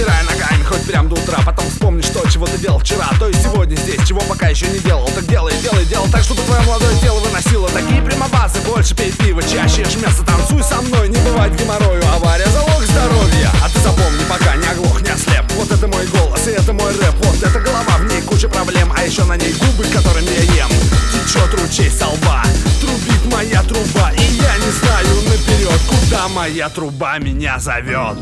Перебирай ногами хоть прям до утра Потом вспомни, что чего ты делал вчера. То есть сегодня здесь, чего пока еще не делал. Так делай, делай, делай так, чтобы твое молодое тело выносило. Такие прямобазы, больше пей пиво, чаще ешь мясо. Танцуй со мной, не бывать геморрою. Авария, залог здоровья. А ты запомни, пока не оглох, не ослеп. Вот это мой голос и это мой рэп. Вот это голова, в ней куча проблем. А еще на ней губы, которыми я ем. Течет ручей со лба. Трубит моя труба И я не знаю наперед, куда моя труба меня зовет